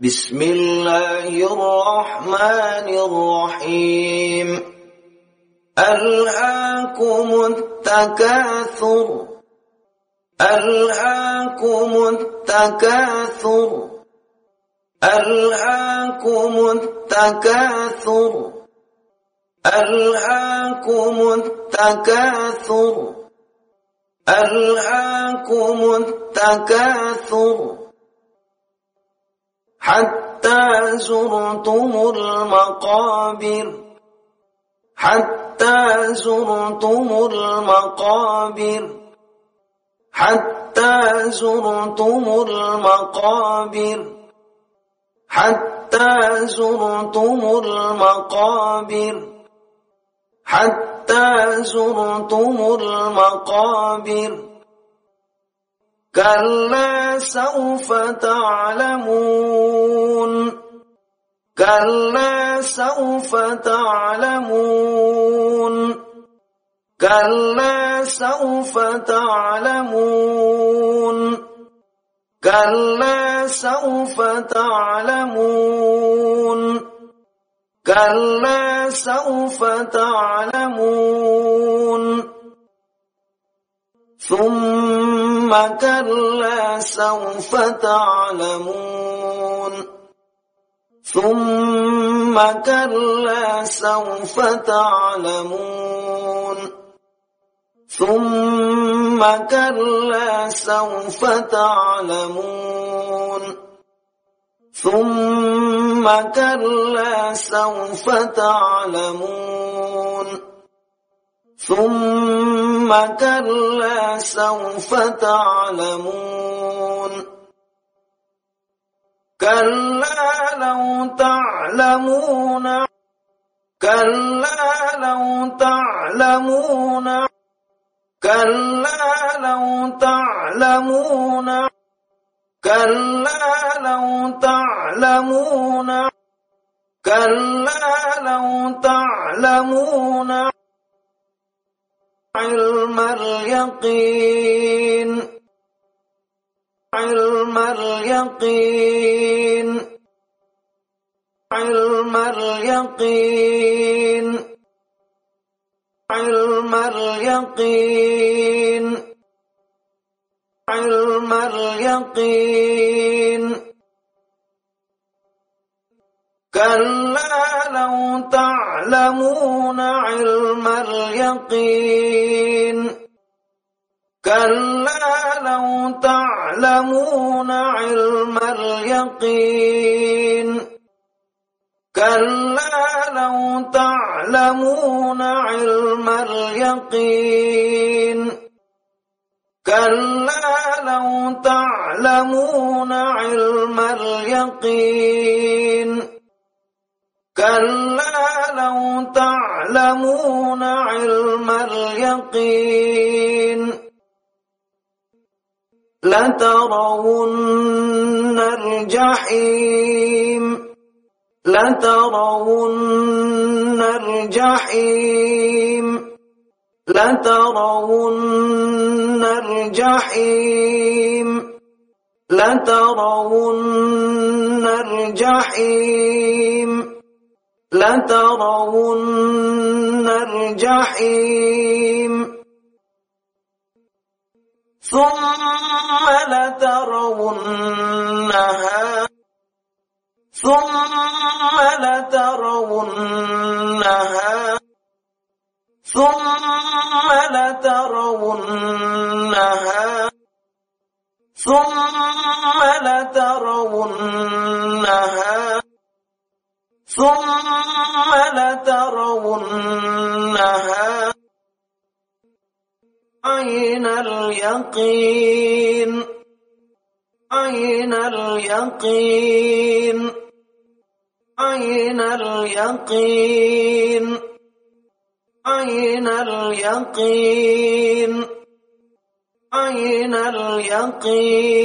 بسم الله الرحمن الرحيم. ألهاكم التكاثر. ألهاكم التكاثر. ألهاكم التكاثر. ألهاكم التكاثر. ألهاكم التكاثر. حتى زرتم المقابر. حتى زرتم المقابر. حتى زرتم المقابر. حتى زرتم المقابر. حتى زرتم المقابر. كلا سوف تعلمون كلا سوف تعلمون كلا سوف تعلمون كلا سوف تعلمون كلا سوف تعلمون ثم كلا سوف تعلمون. ثم كلا سوف تعلمون. ثم كلا سوف تعلمون. ثم كلا سوف تعلمون. ثم كلا سوف تعلمون. كلا لو تعلمون. كلا لو تعلمون. كلا لو تعلمون. كلا لو تعلمون. كلا لو تعلمون. علم اليقين علم اليقين علم اليقين علم اليقين علم اليقين كلا لو تعلمون علم اليقين كلا لو تعلمون علم اليقين كلا لو تعلمون علم اليقين كلا لو تعلمون علم اليقين كلا لو تعلمون علم اليقين لترون الجحيم لترون الجحيم لترون الجحيم لترون الجحيم لترون الجحيم. ثم لترونها. ثم لترونها. ثم لترونها. ثم لترونها. ثم لترونها عين اليقين عين اليقين عين اليقين عين اليقين عين اليقين.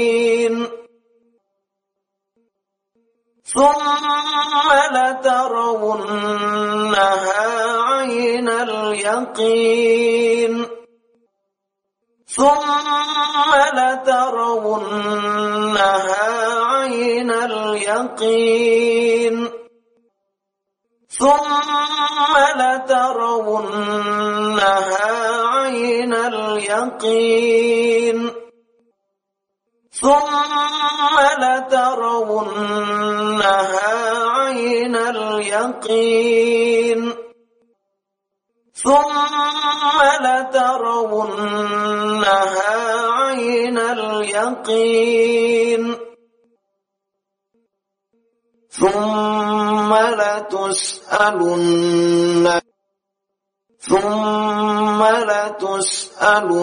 ثم لترونها عين اليقين. ثم لترونها عين اليقين. ثم لترونها عين اليقين. ثم لترونها عين اليقين. ثم لترونها عين اليقين. ثم لتسألن ثم لتسألن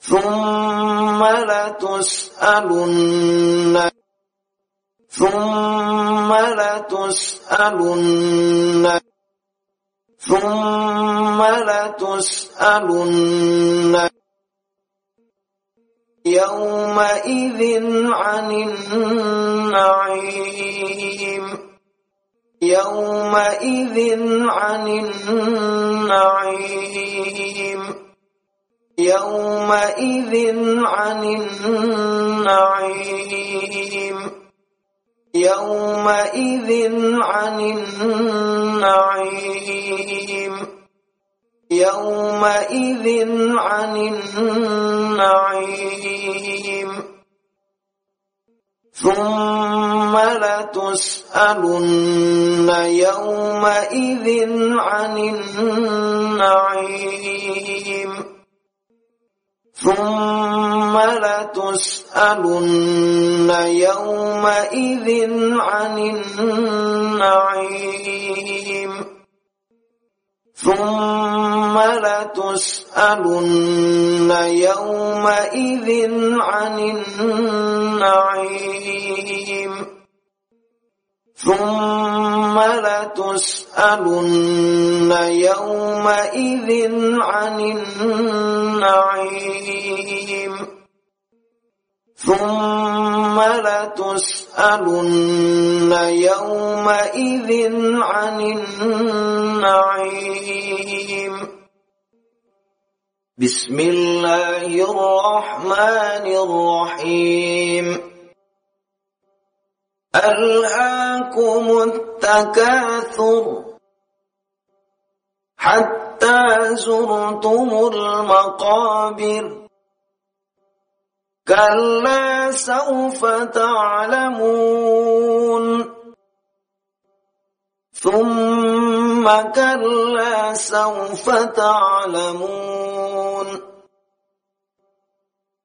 ثم لتسألن ثم لتسألن ثم لتسألن يومئذ عن النعيم. يومئذ عن النعيم. يومئذ عن النعيم يومئذ عن النعيم يومئذ عن النعيم ثم لتسألن يومئذ عن النعيم ثم لتسألن يومئذ عن النعيم. ثم لتسألن يومئذ عن النعيم. ثم لتسألن يومئذ عن النعيم. ثم لتسألن يومئذ عن النعيم. بسم الله الرحمن الرحيم. ألهاكم التكاثر حتى زرتم المقابر كلا سوف تعلمون ثم كلا سوف تعلمون